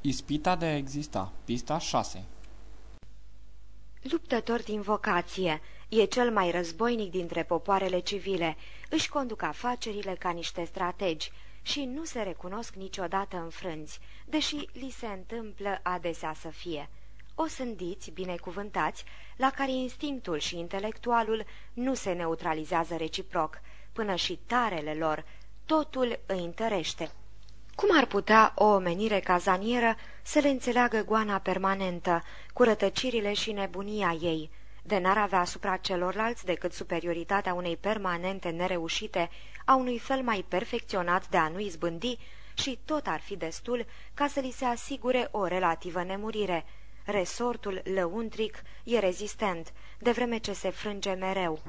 Ispita de a exista. Pista 6 Luptător din vocație, e cel mai războinic dintre popoarele civile, își conduc afacerile ca niște strategi și nu se recunosc niciodată înfrânți, deși li se întâmplă adesea să fie. O sândiți, binecuvântați, la care instinctul și intelectualul nu se neutralizează reciproc, până și tarele lor, totul îi întărește. Cum ar putea o omenire cazanieră să le înțeleagă goana permanentă, curătăcirile și nebunia ei, de n-ar avea asupra celorlalți decât superioritatea unei permanente nereușite, a unui fel mai perfecționat de a nu izbândi și tot ar fi destul ca să li se asigure o relativă nemurire. Resortul lăuntric e rezistent, de vreme ce se frânge mereu.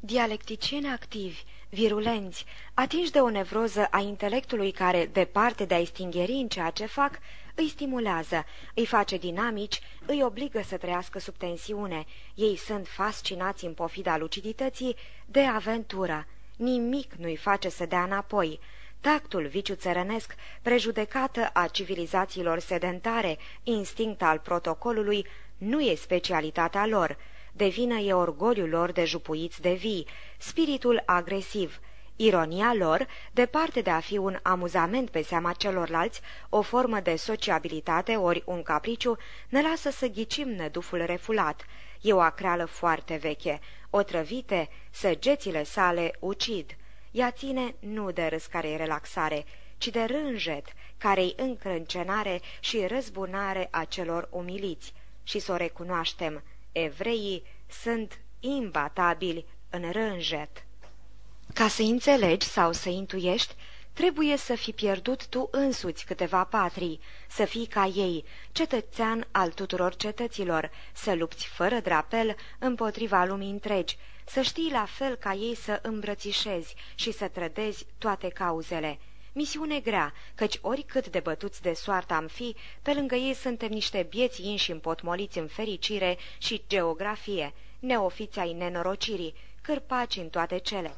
Dialecticieni activi, virulenți, atinși de o nevroză a intelectului care, departe de a-i stingheri în ceea ce fac, îi stimulează, îi face dinamici, îi obligă să trăiască sub tensiune. Ei sunt fascinați în pofida lucidității de aventură. Nimic nu-i face să dea înapoi. Tactul viciu țărănesc, prejudecată a civilizațiilor sedentare, instinct al protocolului, nu e specialitatea lor. De vină e orgoliul lor de jupuiți de vii, spiritul agresiv, Ironia lor, departe de a fi un amuzament pe seama celorlalți, o formă de sociabilitate ori un capriciu, ne lasă să ghicim năduful refulat. E o acreală foarte veche. Otrăvite, săgețile sale ucid. Ea ține nu de râs care e relaxare, ci de rânjet, care-i încrâncenare și răzbunare a celor umiliți. Și să o recunoaștem, evreii sunt imbatabili în rânjet. Ca să înțelegi sau să intuiești, trebuie să fi pierdut tu însuți câteva patrii, să fii ca ei, cetățean al tuturor cetăților, să lupți fără drapel împotriva lumii întregi, să știi la fel ca ei să îmbrățișezi și să trădezi toate cauzele. Misiune grea, căci oricât de bătuți de soartă am fi, pe lângă ei suntem niște bieți inși împotmoliți în fericire și geografie, neofiți ai nenorocirii, cârpaci în toate cele.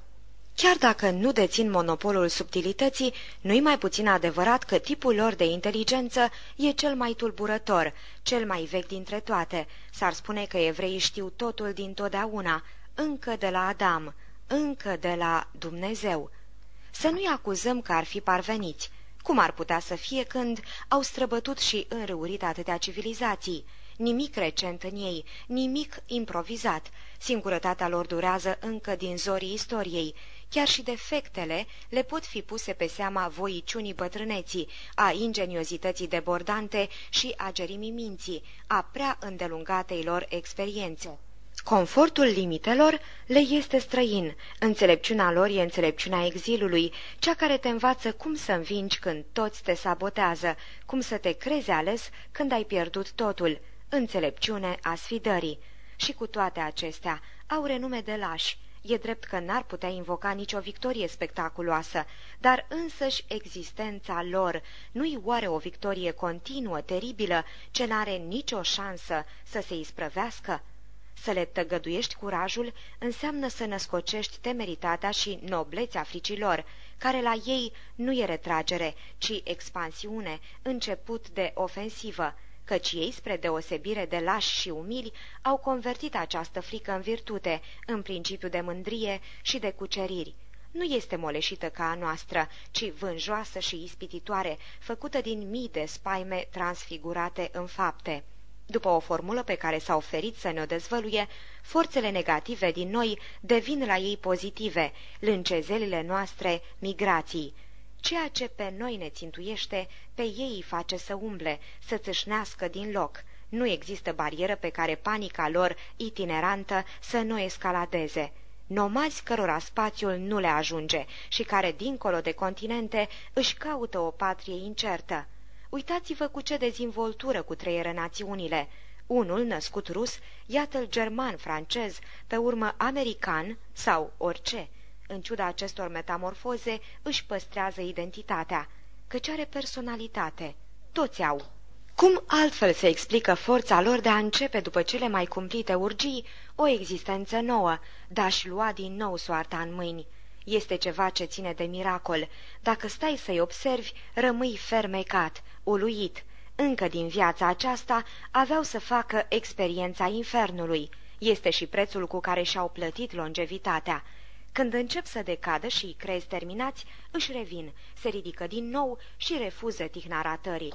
Chiar dacă nu dețin monopolul subtilității, nu-i mai puțin adevărat că tipul lor de inteligență e cel mai tulburător, cel mai vechi dintre toate. S-ar spune că evreii știu totul din totdeauna, încă de la Adam, încă de la Dumnezeu. Să nu-i acuzăm că ar fi parveniți. Cum ar putea să fie când au străbătut și înrăurit atâtea civilizații? Nimic recent în ei, nimic improvizat. Singurătatea lor durează încă din zorii istoriei Chiar și defectele le pot fi puse pe seama voiciunii bătrâneții, a ingeniozității debordante și a gerimii minții, a prea îndelungatei lor experiențe. Confortul limitelor le este străin, înțelepciunea lor e înțelepciunea exilului, cea care te învață cum să învingi când toți te sabotează, cum să te crezi ales când ai pierdut totul, înțelepciune a sfidării. Și cu toate acestea au renume de lași, E drept că n-ar putea invoca nicio victorie spectaculoasă, dar însăși existența lor nu-i oare o victorie continuă, teribilă, ce n-are nicio șansă să se isprăvească? Să le tăgăduiești curajul înseamnă să născocești temeritatea și noblețea fricilor, care la ei nu e retragere, ci expansiune, început de ofensivă căci ei, spre deosebire de lași și umili, au convertit această frică în virtute, în principiu de mândrie și de cuceriri. Nu este moleșită ca a noastră, ci vânjoasă și ispititoare, făcută din mii de spaime transfigurate în fapte. După o formulă pe care s-a oferit să ne-o dezvăluie, forțele negative din noi devin la ei pozitive, lâncezelile noastre migrații. Ceea ce pe noi ne țintuiește, pe ei îi face să umble, să țâșnească din loc. Nu există barieră pe care panica lor itinerantă să nu escaladeze. Nomazi cărora spațiul nu le ajunge și care, dincolo de continente, își caută o patrie incertă. Uitați-vă cu ce dezvoltură cu treieră națiunile. Unul, născut rus, iată-l german, francez, pe urmă american sau orice în ciuda acestor metamorfoze, își păstrează identitatea, căci are personalitate. Toți au. Cum altfel se explică forța lor de a începe după cele mai cumplite urgii o existență nouă, de a-și lua din nou soarta în mâini? Este ceva ce ține de miracol. Dacă stai să-i observi, rămâi fermecat, uluit. Încă din viața aceasta aveau să facă experiența infernului. Este și prețul cu care și-au plătit longevitatea. Când încep să decadă și crezi terminați, își revin, se ridică din nou și refuză tihna ratării.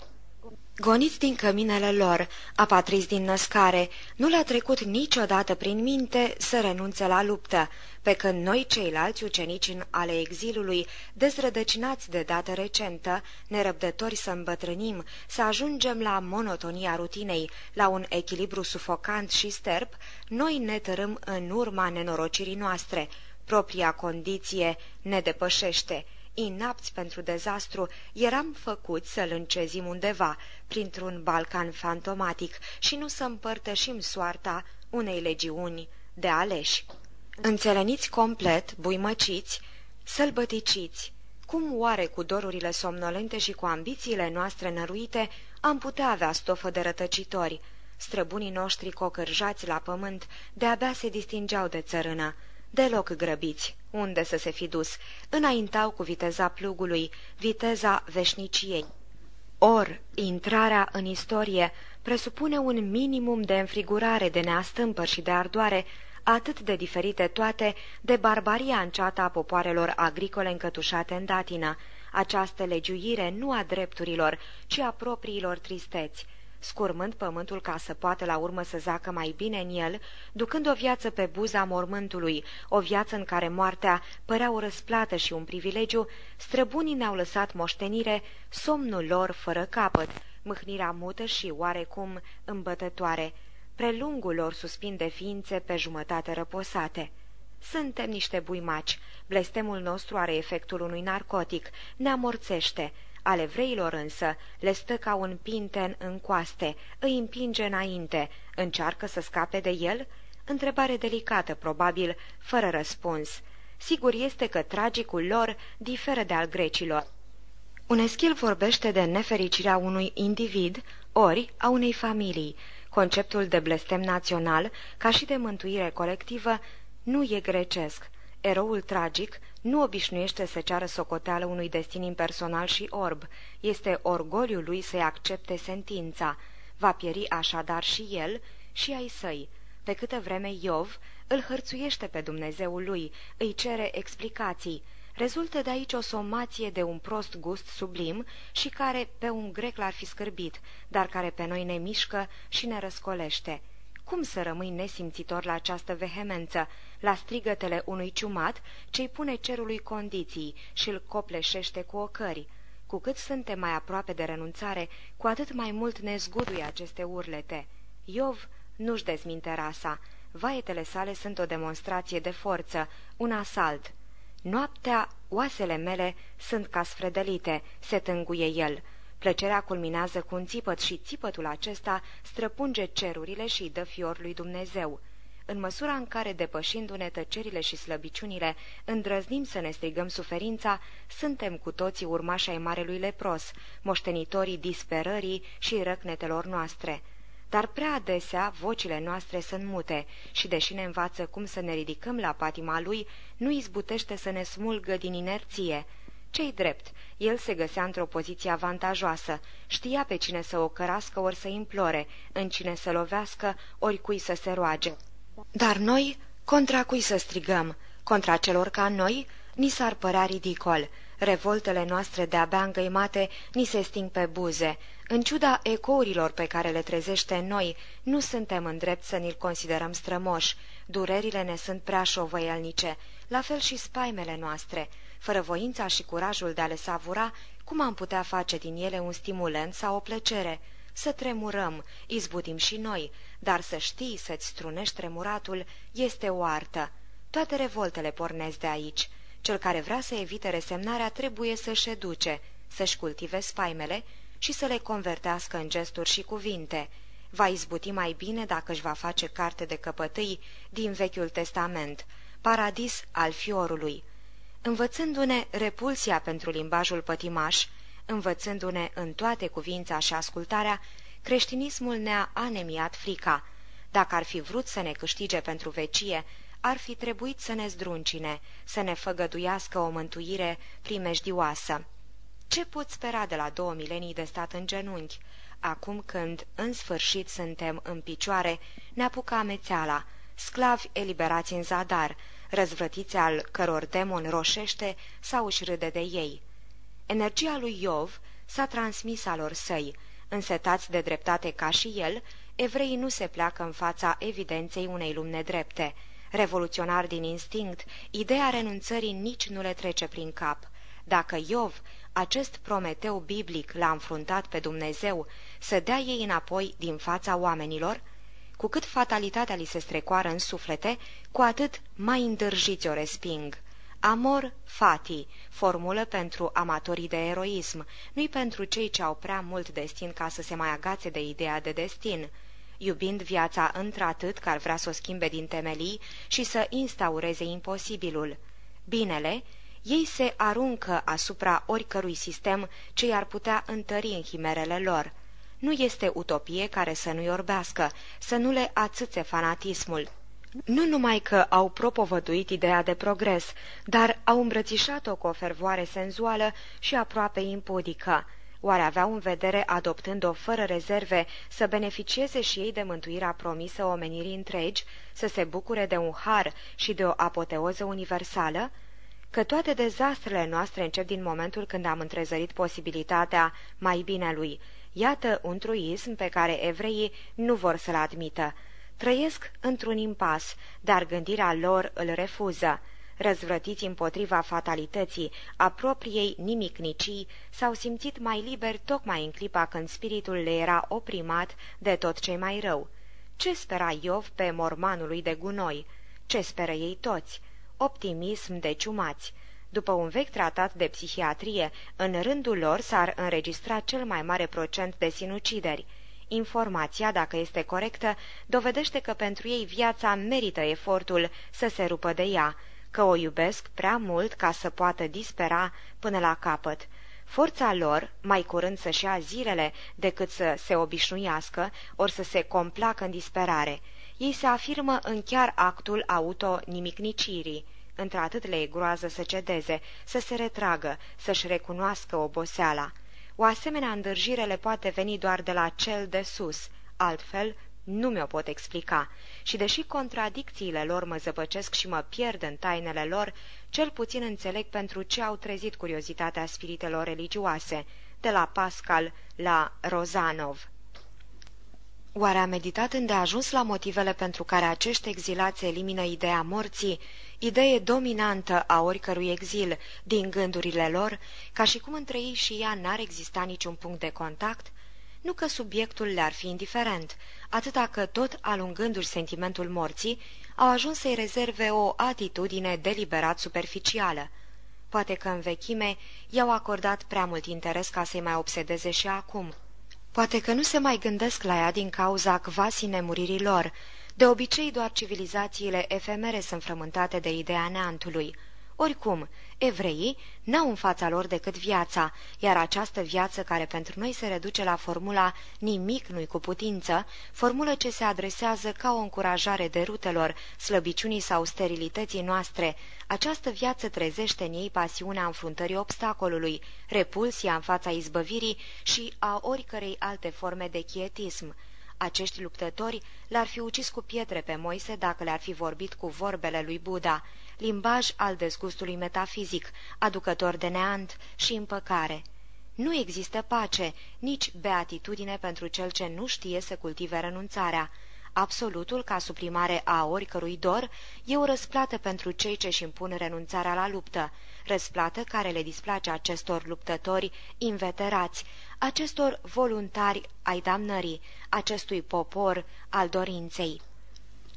Goniți din căminele lor, apatriți din născare, nu le-a trecut niciodată prin minte să renunțe la luptă, pe când noi ceilalți ucenici ale exilului, dezrădăcinați de dată recentă, nerăbdători să îmbătrânim, să ajungem la monotonia rutinei, la un echilibru sufocant și sterp, noi ne tărâm în urma nenorocirii noastre. Propria condiție ne depășește inapți pentru dezastru, eram făcuți să-l încezim undeva, printr-un Balcan fantomatic, și nu să împărtășim soarta unei legiuni de aleși. Înțeleniți complet, buimăciți, sălbăticiți, cum oare cu dorurile somnolente și cu ambițiile noastre năruite am putea avea stofă de rătăcitori? Străbunii noștri cocârjați la pământ de-abia se distingeau de țărână deloc grăbiți, unde să se fi dus, înaintau cu viteza plugului, viteza veșniciei. Or, intrarea în istorie presupune un minimum de înfrigurare, de neastâmpări și de ardoare, atât de diferite toate de barbaria înceată a popoarelor agricole încătușate în datină, această legiuire nu a drepturilor, ci a propriilor tristeți, scurmând pământul ca să poată la urmă să zacă mai bine în el, ducând o viață pe buza mormântului, o viață în care moartea părea o răsplată și un privilegiu, străbunii ne-au lăsat moștenire somnul lor fără capăt, mâhnirea mută și oarecum îmbătătoare, prelungul lor suspin de ființe pe jumătate răposate. Suntem niște buimaci, blestemul nostru are efectul unui narcotic, ne amorțește, al evreilor însă le stă ca un pinten în coaste, îi împinge înainte, încearcă să scape de el? Întrebare delicată, probabil, fără răspuns. Sigur este că tragicul lor diferă de al grecilor. Un eschil vorbește de nefericirea unui individ, ori a unei familii. Conceptul de blestem național, ca și de mântuire colectivă, nu e grecesc. Eroul tragic nu obișnuiește să ceară socoteală unui destin impersonal și orb. Este orgoliul lui să-i accepte sentința. Va pieri așadar și el și ai săi. Pe câtă vreme Iov îl hărțuiește pe Dumnezeul lui, îi cere explicații. Rezultă de aici o somație de un prost gust sublim și care pe un grec l-ar fi scârbit, dar care pe noi ne mișcă și ne răscolește. Cum să rămâi nesimțitor la această vehemență, la strigătele unui ciumat ce-i pune cerului condiții și îl copleșește cu ocări? Cu cât suntem mai aproape de renunțare, cu atât mai mult ne zguduie aceste urlete. Iov nu-și dezminte rasa. Vaetele sale sunt o demonstrație de forță, un asalt. Noaptea, oasele mele sunt ca sfredelite, se tânguie el. Plăcerea culminează cu un țipăt și țipătul acesta străpunge cerurile și îi dă fior lui Dumnezeu. În măsura în care, depășindu-ne tăcerile și slăbiciunile, îndrăznim să ne strigăm suferința, suntem cu toții urmași ai marelui lepros, moștenitorii disperării și răcnetelor noastre. Dar prea adesea vocile noastre sunt mute și, deși ne învață cum să ne ridicăm la patima lui, nu izbutește să ne smulgă din inerție, cei drept, el se găsea într-o poziție avantajoasă, știa pe cine să o cărască ori să implore, în cine să lovească ori cui să se roage. Dar noi, contra cui să strigăm? Contra celor ca noi? Ni s-ar părea ridicol. Revoltele noastre de-abia îngăimate ni se sting pe buze. În ciuda ecourilor pe care le trezește în noi, nu suntem în drept să ni-l considerăm strămoși. Durerile ne sunt prea șovăielnice, la fel și spaimele noastre. Fără voința și curajul de a le savura, cum am putea face din ele un stimulant sau o plăcere? Să tremurăm, izbutim și noi, dar să știi să-ți strunești tremuratul este o artă. Toate revoltele pornesc de aici. Cel care vrea să evite resemnarea trebuie să-și educe, să-și cultive spaimele și să le convertească în gesturi și cuvinte. Va izbuti mai bine dacă își va face carte de căpătâi din Vechiul Testament, paradis al fiorului învățându-ne repulsia pentru limbajul pătimaș, învățându-ne în toate cuvința și ascultarea, creștinismul ne-a anemiat frica. Dacă ar fi vrut să ne câștige pentru vecie, ar fi trebuit să ne zdruncine, să ne făgăduiască o mântuire primejdioasă. Ce pot spera de la două milenii de stat în genunchi? Acum când, în sfârșit, suntem în picioare, ne apucă amețeala, sclavi eliberați în zadar, răzvrătiți al căror demon roșește sau își râde de ei. Energia lui Iov s-a transmis alor săi, însetați de dreptate ca și el, evreii nu se pleacă în fața evidenței unei lumi nedrepte. Revoluționar din instinct, ideea renunțării nici nu le trece prin cap. Dacă Iov, acest prometeu biblic, l-a înfruntat pe Dumnezeu, să dea ei înapoi din fața oamenilor, cu cât fatalitatea li se strecoară în suflete, cu atât mai îndârjiți o resping. Amor fati, formulă pentru amatorii de eroism, nu-i pentru cei ce au prea mult destin ca să se mai agațe de ideea de destin, iubind viața într-atât că ar vrea să o schimbe din temelii și să instaureze imposibilul. Binele, ei se aruncă asupra oricărui sistem ce i-ar putea întări în chimerele lor. Nu este utopie care să nu-i orbească, să nu le ațâțe fanatismul. Nu numai că au propovăduit ideea de progres, dar au îmbrățișat-o cu o fervoare senzuală și aproape impudică. Oare aveau în vedere, adoptând-o fără rezerve, să beneficieze și ei de mântuirea promisă omenirii întregi, să se bucure de un har și de o apoteoză universală? Că toate dezastrele noastre încep din momentul când am întrezărit posibilitatea mai bine lui. Iată un truism pe care evreii nu vor să-l admită. Trăiesc într-un impas, dar gândirea lor îl refuză. Răzvrătiți împotriva fatalității, a propriei nimicnicii, s-au simțit mai liberi tocmai în clipa când spiritul le era oprimat de tot ce mai rău. Ce spera Iov pe mormanului de gunoi? Ce speră ei toți? Optimism de ciumați. După un vechi tratat de psihiatrie, în rândul lor s-ar înregistra cel mai mare procent de sinucideri. Informația, dacă este corectă, dovedește că pentru ei viața merită efortul să se rupă de ea, că o iubesc prea mult ca să poată dispera până la capăt. Forța lor, mai curând să-și ia zilele decât să se obișnuiască, ori să se complacă în disperare. Ei se afirmă în chiar actul auto-nimicnicirii. Într-atât le e groază să cedeze, să se retragă, să-și recunoască oboseala. O asemenea îndârjire le poate veni doar de la cel de sus, altfel nu mi-o pot explica. Și deși contradicțiile lor mă zăpăcesc și mă pierd în tainele lor, cel puțin înțeleg pentru ce au trezit curiozitatea spiritelor religioase, de la Pascal la Rozanov. Oare a meditat îndeajuns la motivele pentru care acești exilați elimină ideea morții, idee dominantă a oricărui exil din gândurile lor, ca și cum între ei și ea n-ar exista niciun punct de contact? Nu că subiectul le-ar fi indiferent, atâta că tot alungându-și sentimentul morții, au ajuns să-i rezerve o atitudine deliberat superficială. Poate că în vechime i-au acordat prea mult interes ca să-i mai obsedeze și acum. Poate că nu se mai gândesc la ea din cauza cvasii nemuririi lor. De obicei, doar civilizațiile efemere sunt frământate de ideea neantului. Oricum, evreii n-au în fața lor decât viața, iar această viață care pentru noi se reduce la formula nimic nu-i cu putință, formulă ce se adresează ca o încurajare de rutelor, slăbiciunii sau sterilității noastre, această viață trezește în ei pasiunea înfruntării obstacolului, repulsia în fața izbăvirii și a oricărei alte forme de chietism. Acești luptători l-ar fi ucis cu pietre pe Moise dacă le-ar fi vorbit cu vorbele lui Buddha, limbaj al dezgustului metafizic, aducător de neant și împăcare. Nu există pace, nici beatitudine pentru cel ce nu știe să cultive renunțarea. Absolutul, ca suprimare a oricărui dor, e o răsplată pentru cei ce își impun renunțarea la luptă, răsplată care le displace acestor luptători inveterați, acestor voluntari ai damnării, acestui popor al dorinței.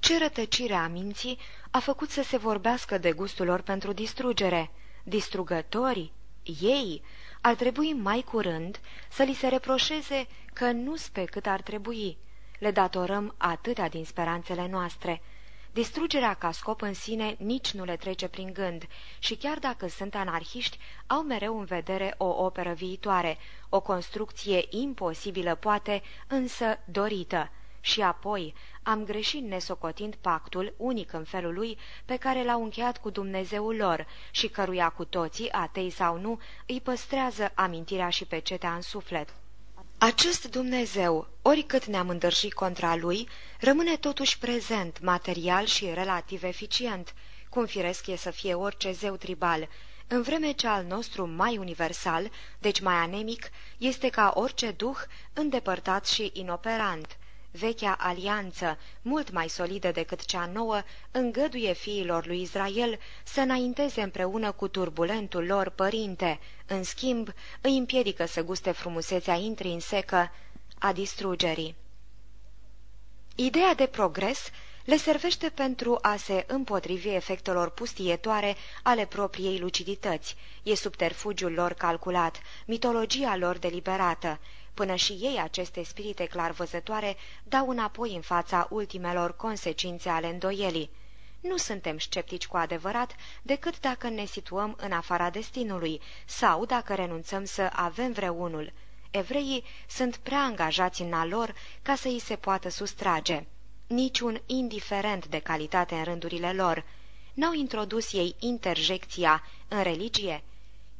Ce rătăcire a minții a făcut să se vorbească de gustul lor pentru distrugere? Distrugătorii? Ei? Ar trebui mai curând să li se reproșeze că nu spe cât ar trebui. Le datorăm atâtea din speranțele noastre. Distrugerea ca scop în sine nici nu le trece prin gând și chiar dacă sunt anarhiști, au mereu în vedere o operă viitoare, o construcție imposibilă poate, însă dorită Și apoi am greșit nesocotind pactul, unic în felul lui, pe care l-au încheiat cu Dumnezeul lor și căruia cu toții, atei sau nu, îi păstrează amintirea și pecetea în suflet. Acest Dumnezeu, oricât ne-am îndârjit contra lui, rămâne totuși prezent, material și relativ eficient, cum firesc e să fie orice zeu tribal, în vreme ce al nostru mai universal, deci mai anemic, este ca orice duh îndepărtat și inoperant. Vechea alianță, mult mai solidă decât cea nouă, îngăduie fiilor lui Israel să înainteze împreună cu turbulentul lor părinte, în schimb îi împiedică să guste frumusețea intrinsecă a distrugerii. Ideea de progres le servește pentru a se împotrivi efectelor pustietoare ale propriei lucidități. E subterfugiul lor calculat, mitologia lor deliberată. Până și ei, aceste spirite clarvăzătoare, dau înapoi în fața ultimelor consecințe ale îndoielii. Nu suntem sceptici cu adevărat decât dacă ne situăm în afara destinului sau dacă renunțăm să avem vreunul. Evreii sunt prea angajați în a lor ca să îi se poată sustrage niciun indiferent de calitate în rândurile lor. N-au introdus ei interjecția în religie?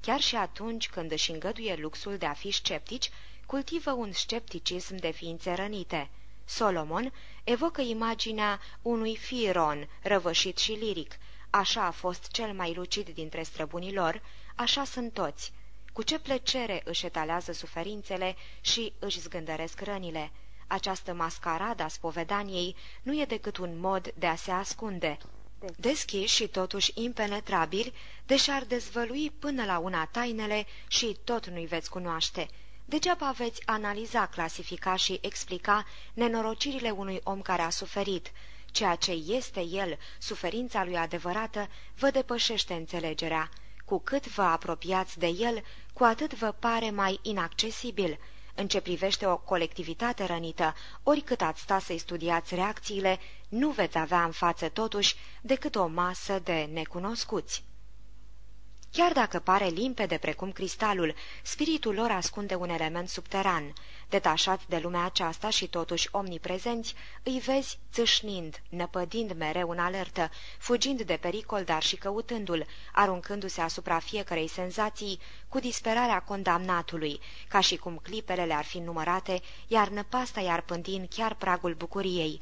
Chiar și atunci când își îngăduie luxul de a fi sceptici, cultivă un scepticism de ființe rănite. Solomon evocă imaginea unui firon răvășit și liric. Așa a fost cel mai lucid dintre străbunii lor, așa sunt toți. Cu ce plăcere își etalează suferințele și își zgândăresc rănile. Această mascaradă a spovedaniei nu e decât un mod de a se ascunde. Deschiși și totuși impenetrabili, deși ar dezvălui până la una tainele și tot nu-i veți cunoaște. Degeaba veți analiza, clasifica și explica nenorocirile unui om care a suferit. Ceea ce este el, suferința lui adevărată, vă depășește înțelegerea. Cu cât vă apropiați de el, cu atât vă pare mai inaccesibil. În ce privește o colectivitate rănită, oricât ați sta să-i studiați reacțiile, nu veți avea în față totuși decât o masă de necunoscuți. Chiar dacă pare limpede precum cristalul, spiritul lor ascunde un element subteran. Detașați de lumea aceasta și totuși omniprezenți, îi vezi țâșnind, năpădind mereu în alertă, fugind de pericol, dar și căutându-l, aruncându-se asupra fiecarei senzații cu disperarea condamnatului, ca și cum clipele le-ar fi numărate, iar năpasta i-ar pândi în chiar pragul bucuriei.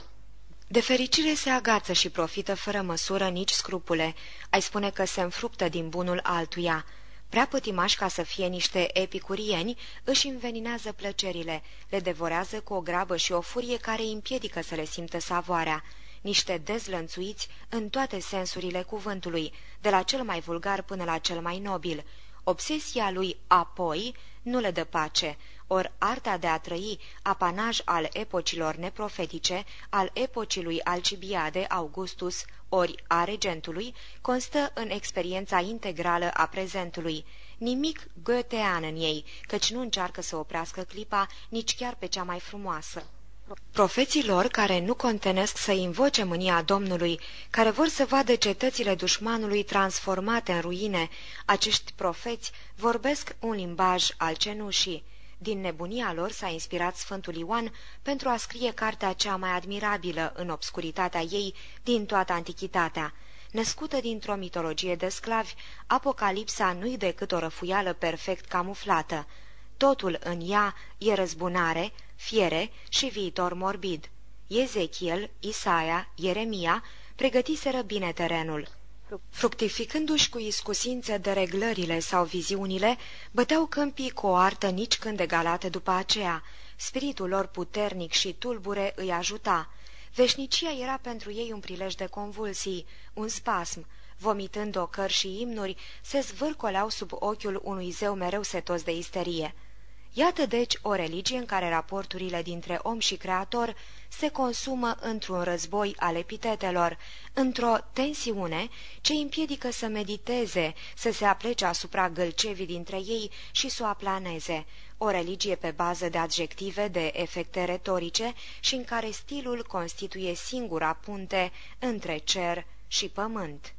De fericire se agață și profită fără măsură nici scrupule. Ai spune că se înfruptă din bunul altuia. Prea pătimași ca să fie niște epicurieni, își înveninează plăcerile, le devorează cu o grabă și o furie care îi împiedică să le simtă savoarea. Niște dezlănțuiți în toate sensurile cuvântului, de la cel mai vulgar până la cel mai nobil. Obsesia lui apoi nu le dă pace, Or, arta de a trăi, apanaj al epocilor neprofetice, al epocii lui Alcibiade, Augustus, ori a regentului, constă în experiența integrală a prezentului. Nimic goetean în ei, căci nu încearcă să oprească clipa nici chiar pe cea mai frumoasă. Profeții lor, care nu contenesc să invoce mânia Domnului, care vor să vadă cetățile dușmanului transformate în ruine, acești profeți vorbesc un limbaj al cenușii. Din nebunia lor s-a inspirat Sfântul Ioan pentru a scrie cartea cea mai admirabilă în obscuritatea ei din toată antichitatea. Născută dintr-o mitologie de sclavi, Apocalipsa nu-i decât o răfuială perfect camuflată. Totul în ea e răzbunare, fiere și viitor morbid. Ezechiel, Isaia, Ieremia pregătiseră bine terenul. Fructificându-și cu iscusință de reglările sau viziunile, băteau câmpii cu o artă nici când egalată după aceea. Spiritul lor puternic și tulbure îi ajuta. Veșnicia era pentru ei un prilej de convulsii, un spasm. Vomitând ocări și imnuri, se zvârcoleau sub ochiul unui zeu mereu setos de isterie. Iată deci o religie în care raporturile dintre om și creator se consumă într-un război al epitetelor, într-o tensiune ce împiedică să mediteze, să se aplece asupra gălcevii dintre ei și să o aplaneze, o religie pe bază de adjective, de efecte retorice și în care stilul constituie singura punte între cer și pământ.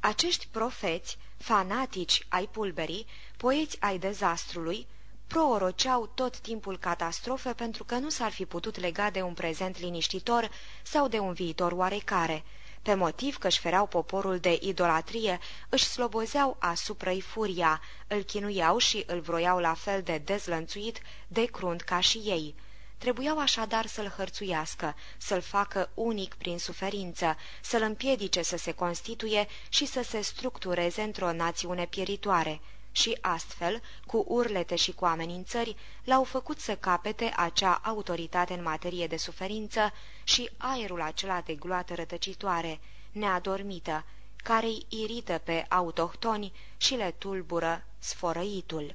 Acești profeți, fanatici ai pulberii, poeți ai dezastrului, prooroceau tot timpul catastrofe pentru că nu s-ar fi putut lega de un prezent liniștitor sau de un viitor oarecare. Pe motiv că își fereau poporul de idolatrie, își slobozeau asupra-i furia, îl chinuiau și îl vroiau la fel de dezlănțuit, de crunt ca și ei. Trebuiau așadar să-l hărțuiască, să-l facă unic prin suferință, să-l împiedice să se constituie și să se structureze într-o națiune pieritoare și astfel, cu urlete și cu amenințări, l-au făcut să capete acea autoritate în materie de suferință și aerul acela de gloată rătăcitoare, neadormită, care-i irită pe autohtoni și le tulbură sfărăitul.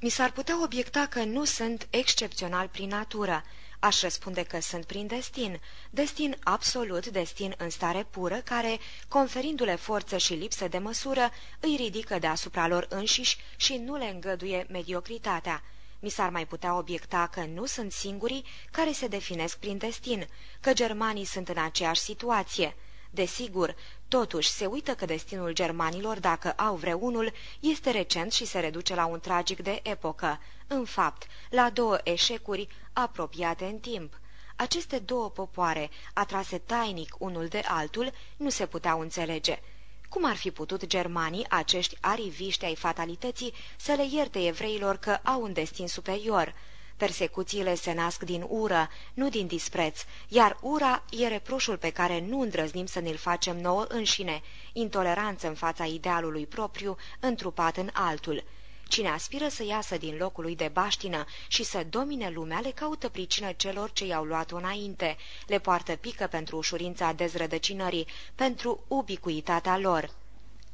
Mi s-ar putea obiecta că nu sunt excepțional prin natură, Aș răspunde că sunt prin destin, destin absolut, destin în stare pură, care, conferindu-le forță și lipsă de măsură, îi ridică deasupra lor înșiși și nu le îngăduie mediocritatea. Mi s-ar mai putea obiecta că nu sunt singurii care se definesc prin destin, că germanii sunt în aceeași situație. Desigur, totuși se uită că destinul germanilor, dacă au vreunul, este recent și se reduce la un tragic de epocă, în fapt, la două eșecuri apropiate în timp. Aceste două popoare, atrase tainic unul de altul, nu se puteau înțelege. Cum ar fi putut germanii, acești ariviști ai fatalității, să le ierte evreilor că au un destin superior? Persecuțiile se nasc din ură, nu din dispreț, iar ura e reproșul pe care nu îndrăznim să ne-l facem nouă înșine, intoleranță în fața idealului propriu, întrupat în altul. Cine aspiră să iasă din locul lui de baștină și să domine lumea, le caută pricină celor ce i-au luat-o înainte, le poartă pică pentru ușurința dezrădăcinării, pentru ubicuitatea lor.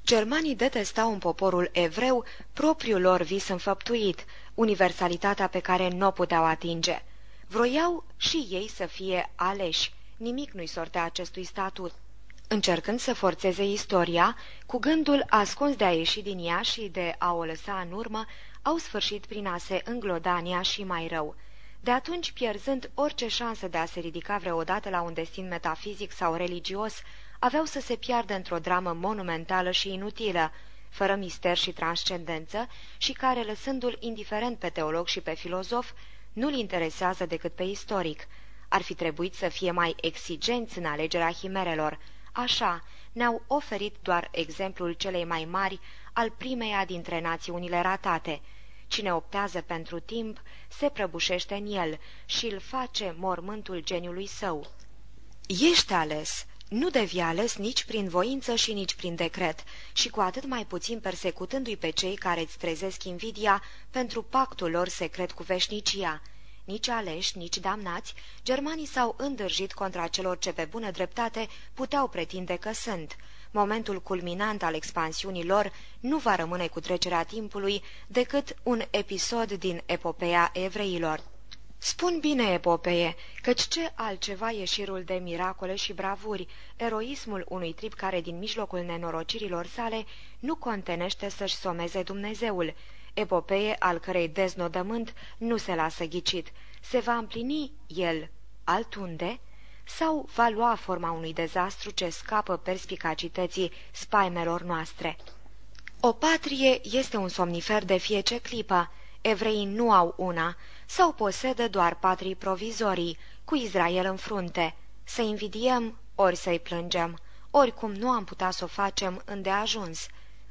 Germanii detestau în poporul evreu propriul lor vis înfăptuit, universalitatea pe care nu o puteau atinge. Vroiau și ei să fie aleși, nimic nu-i sortea acestui statut încercând să forțeze istoria, cu gândul ascuns de a ieși din ea și de a o lăsa în urmă, au sfârșit prin a se înglodania și mai rău. De atunci, pierzând orice șansă de a se ridica vreodată la un destin metafizic sau religios, aveau să se piardă într-o dramă monumentală și inutilă, fără mister și transcendență, și care, lăsându-l indiferent pe teolog și pe filozof, nu-l interesează decât pe istoric. Ar fi trebuit să fie mai exigenți în alegerea himerelor, Așa, ne-au oferit doar exemplul celei mai mari al primeia dintre națiunile ratate. Cine optează pentru timp, se prăbușește în el și îl face mormântul geniului său. Ești ales, nu devii ales nici prin voință și nici prin decret, și cu atât mai puțin persecutându-i pe cei care îți trezesc invidia pentru pactul lor secret cu veșnicia nici aleși, nici damnați, germanii s-au îndârjit contra celor ce pe bună dreptate puteau pretinde că sunt. Momentul culminant al expansiunii lor nu va rămâne cu trecerea timpului decât un episod din epopeea evreilor. Spun bine epopee, căci ce altceva e șirul de miracole și bravuri, eroismul unui trip care din mijlocul nenorocirilor sale nu contenește să-și someze Dumnezeul, epopee al cărei deznodământ nu se lasă ghicit. Se va împlini el altunde sau va lua forma unui dezastru ce scapă perspicacității spaimelor noastre? O patrie este un somnifer de fiece clipă. Evreii nu au una, sau posedă doar patrii provizorii, cu Israel în frunte. Să invidiem, ori să-i plângem, oricum nu am putea să o facem îndeajuns.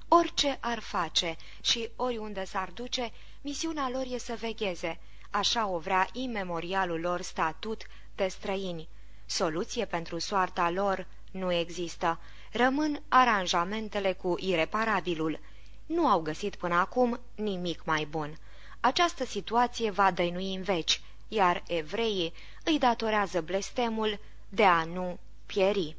Orice ar face și oriunde s-ar duce, misiunea lor e să vegheze. Așa o vrea imemorialul lor statut de străini. Soluție pentru soarta lor nu există. Rămân aranjamentele cu ireparabilul. Nu au găsit până acum nimic mai bun. Această situație va dăinui în veci, iar evreii îi datorează blestemul de a nu pieri.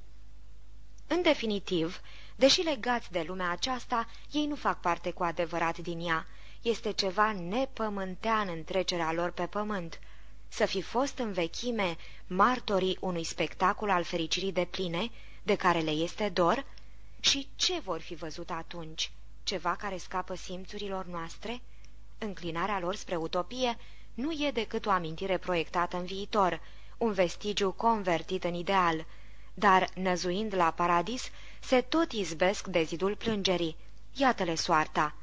În definitiv, Deși legați de lumea aceasta, ei nu fac parte cu adevărat din ea. Este ceva nepământean în trecerea lor pe pământ. Să fi fost în vechime martorii unui spectacol al fericirii de pline, de care le este dor? Și ce vor fi văzut atunci? Ceva care scapă simțurilor noastre? Înclinarea lor spre utopie nu e decât o amintire proiectată în viitor, un vestigiu convertit în ideal – dar, năzuind la paradis, se tot izbesc de zidul plângerii. Iată-le soarta!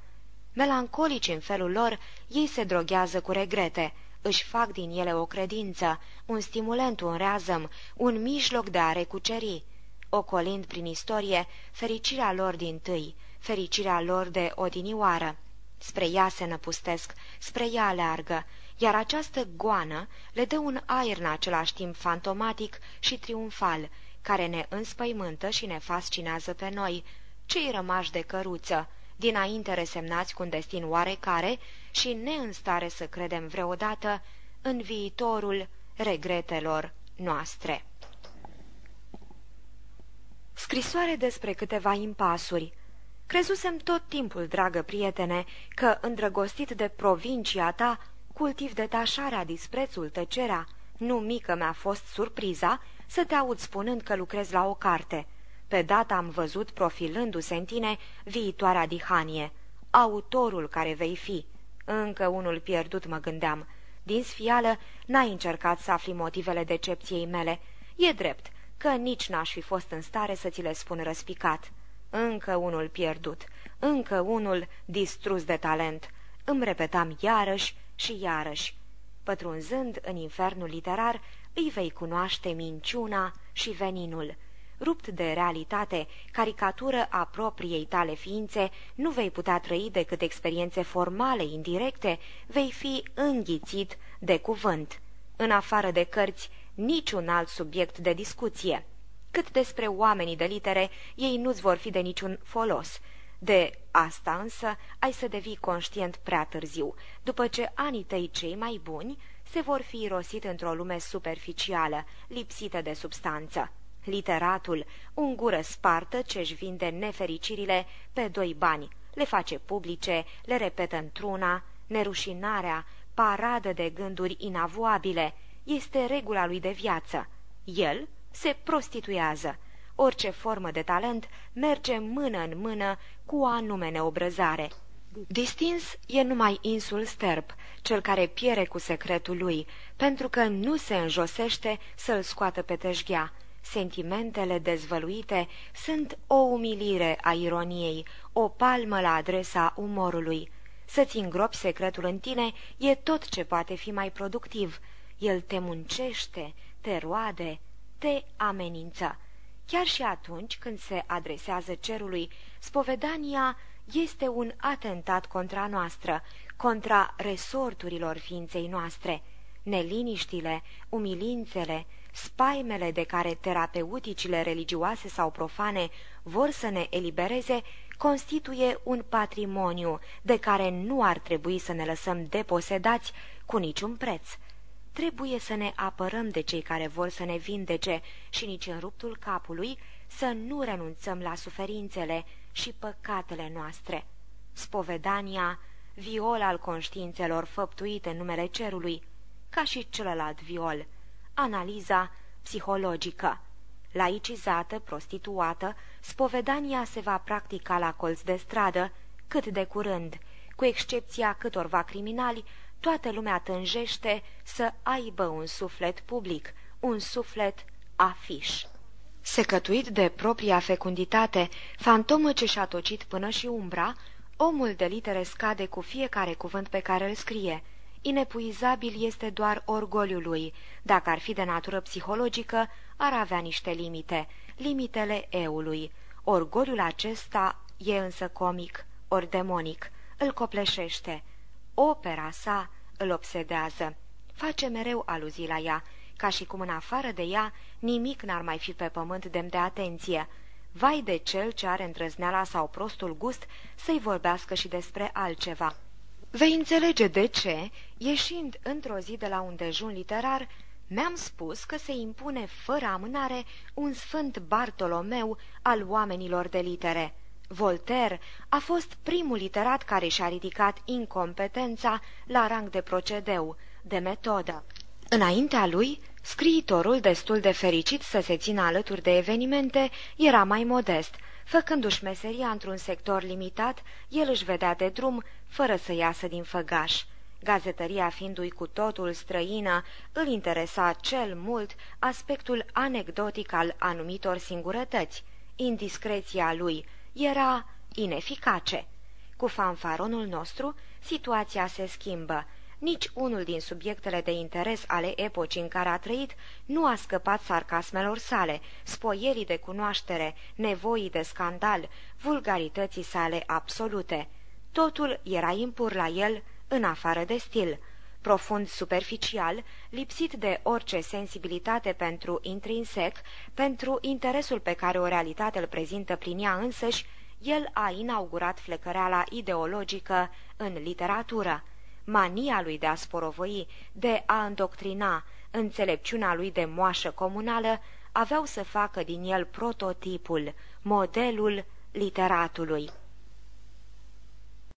Melancolici în felul lor, ei se droghează cu regrete, își fac din ele o credință, un stimulent, un reazăm, un mijloc de a recuceri, ocolind prin istorie fericirea lor din tâi, fericirea lor de odinioară. Spre ea se năpustesc, spre ea aleargă, iar această goană le dă un aer în același timp fantomatic și triumfal, care ne înspăimântă și ne fascinează pe noi, cei rămași de căruță, dinainte resemnați cu un destin oarecare și neînstare să credem vreodată în viitorul regretelor noastre. Scrisoare despre câteva impasuri Crezusem tot timpul, dragă prietene, că, îndrăgostit de provincia ta, cultiv detașarea, disprețul, tăcerea. Nu mică mi-a fost surpriza să te aud spunând că lucrezi la o carte. Pe data am văzut, profilându-se în tine, viitoarea dihanie, autorul care vei fi. Încă unul pierdut, mă gândeam. Din sfială, n-ai încercat să afli motivele decepției mele. E drept că nici n-aș fi fost în stare să ți le spun răspicat. Încă unul pierdut, încă unul distrus de talent. Îmi repetam iarăși și iarăși. Pătrunzând în infernul literar, îi vei cunoaște minciuna și veninul. Rupt de realitate, caricatură a propriei tale ființe, nu vei putea trăi decât experiențe formale, indirecte, vei fi înghițit de cuvânt. În afară de cărți, niciun alt subiect de discuție. Cât despre oamenii de litere, ei nu-ți vor fi de niciun folos. De asta însă ai să devii conștient prea târziu, după ce anii tăi cei mai buni se vor fi irosit într-o lume superficială, lipsită de substanță. Literatul, un gură spartă ce-și vinde nefericirile pe doi bani, le face publice, le repetă într-una, nerușinarea, paradă de gânduri inavoabile, este regula lui de viață. El se prostituează. Orice formă de talent merge mână în mână cu o anume neobrăzare. Distins e numai insul sterp, cel care piere cu secretul lui, pentru că nu se înjosește să-l scoată pe teșghea. Sentimentele dezvăluite sunt o umilire a ironiei, o palmă la adresa umorului. Să-ți îngropi secretul în tine e tot ce poate fi mai productiv. El te muncește, te roade, te amenință. Chiar și atunci când se adresează cerului, spovedania este un atentat contra noastră, contra resorturilor ființei noastre. Neliniștile, umilințele, spaimele de care terapeuticile religioase sau profane vor să ne elibereze, constituie un patrimoniu de care nu ar trebui să ne lăsăm deposedați cu niciun preț. Trebuie să ne apărăm de cei care vor să ne vindece și nici în ruptul capului să nu renunțăm la suferințele și păcatele noastre. Spovedania, viol al conștiințelor făptuit în numele cerului, ca și celălalt viol, analiza psihologică. Laicizată, prostituată, spovedania se va practica la colț de stradă, cât de curând, cu excepția câtorva criminali toată lumea tânjește să aibă un suflet public, un suflet afiș. Secătuit de propria fecunditate, fantomă ce și-a tocit până și umbra, omul de litere scade cu fiecare cuvânt pe care îl scrie. Inepuizabil este doar orgoliul lui. Dacă ar fi de natură psihologică, ar avea niște limite, limitele eului. Orgoliul acesta e însă comic, ori demonic, îl copleșește. Opera sa îl obsedează. Face mereu aluzii la ea, ca și cum în afară de ea nimic n-ar mai fi pe pământ demn de atenție. Vai de cel ce are îndrăzneala sau prostul gust să-i vorbească și despre altceva. Vei înțelege de ce, ieșind într-o zi de la un dejun literar, mi-am spus că se impune fără amânare un sfânt Bartolomeu al oamenilor de litere. Voltaire a fost primul literat care și-a ridicat incompetența la rang de procedeu, de metodă. Înaintea lui, scriitorul, destul de fericit să se țină alături de evenimente, era mai modest. Făcându-și meseria într-un sector limitat, el își vedea de drum, fără să iasă din făgaș. Gazetăria fiindu-i cu totul străină, îl interesa cel mult aspectul anecdotic al anumitor singurătăți, indiscreția lui, era ineficace. Cu fanfaronul nostru, situația se schimbă. Nici unul din subiectele de interes ale epocii în care a trăit nu a scăpat sarcasmelor sale, spoierii de cunoaștere, nevoii de scandal, vulgarității sale absolute. Totul era impur la el, în afară de stil profund superficial, lipsit de orice sensibilitate pentru intrinsec, pentru interesul pe care o realitate îl prezintă prin ea însăși, el a inaugurat flecăreala ideologică în literatură. Mania lui de a sporovoi, de a îndoctrina, înțelepciunea lui de moașă comunală, aveau să facă din el prototipul, modelul literatului.